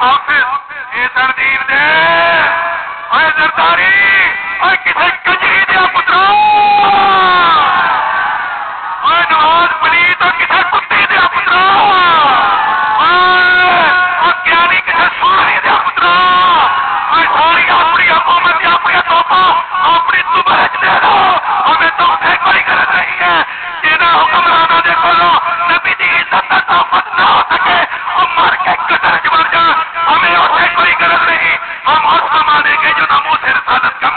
حافظ یہ ترتیب دے۔ اے زرداری دیا پترا۔ اے نواز دیا پترا۔ کسے سوری دیا پترا۔ اے ساری اپنی حکومت اپنی توپا تو نہیں ہے۔ جنہیں حکمرانہ دے کھولو نبی دی کا توفت نہ ہو مر کے قدر جان وہ ہمارے گئے جو ناموں سے رسالت کا۔